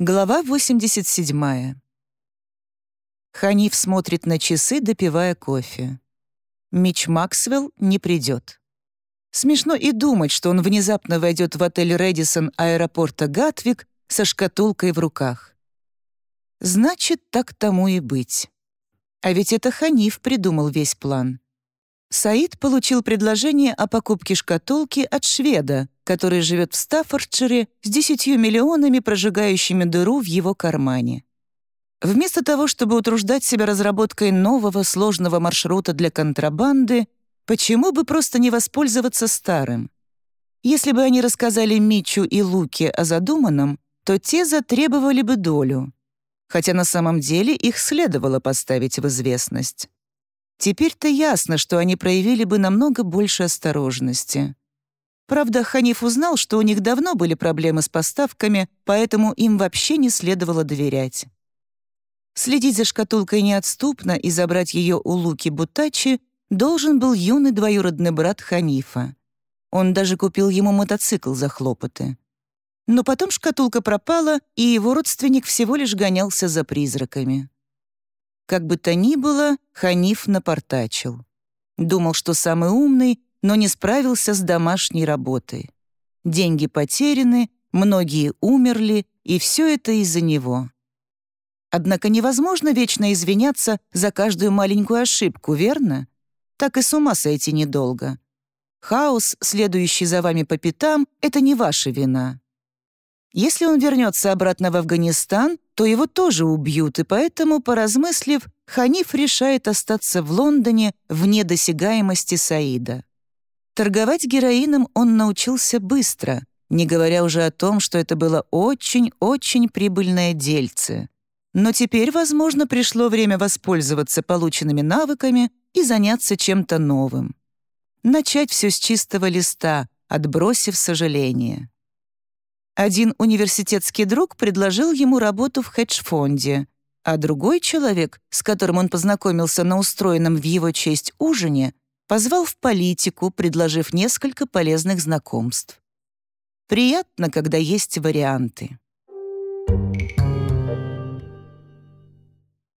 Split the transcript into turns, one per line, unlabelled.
Глава 87. Ханиф смотрит на часы, допивая кофе. Мич Максвелл не придет. Смешно и думать, что он внезапно войдет в отель «Рэдисон» аэропорта Гатвик со шкатулкой в руках. Значит, так тому и быть. А ведь это Ханиф придумал весь план. Саид получил предложение о покупке шкатулки от шведа, который живет в Стаффордшире с десятью миллионами, прожигающими дыру в его кармане. Вместо того, чтобы утруждать себя разработкой нового сложного маршрута для контрабанды, почему бы просто не воспользоваться старым? Если бы они рассказали Мичу и Луке о задуманном, то те затребовали бы долю, хотя на самом деле их следовало поставить в известность. Теперь-то ясно, что они проявили бы намного больше осторожности. Правда, Ханиф узнал, что у них давно были проблемы с поставками, поэтому им вообще не следовало доверять. Следить за шкатулкой неотступно и забрать ее у Луки Бутачи должен был юный двоюродный брат Ханифа. Он даже купил ему мотоцикл за хлопоты. Но потом шкатулка пропала, и его родственник всего лишь гонялся за призраками. Как бы то ни было, Ханиф напортачил. Думал, что самый умный, но не справился с домашней работой. Деньги потеряны, многие умерли, и все это из-за него. Однако невозможно вечно извиняться за каждую маленькую ошибку, верно? Так и с ума сойти недолго. Хаос, следующий за вами по пятам, — это не ваша вина. Если он вернется обратно в Афганистан, то его тоже убьют, и поэтому, поразмыслив, Ханиф решает остаться в Лондоне вне досягаемости Саида. Торговать героином он научился быстро, не говоря уже о том, что это было очень-очень прибыльное дельце. Но теперь, возможно, пришло время воспользоваться полученными навыками и заняться чем-то новым. Начать все с чистого листа, отбросив сожаление. Один университетский друг предложил ему работу в хедж-фонде, а другой человек, с которым он познакомился на устроенном в его честь ужине, позвал в политику, предложив несколько полезных знакомств. Приятно, когда есть варианты.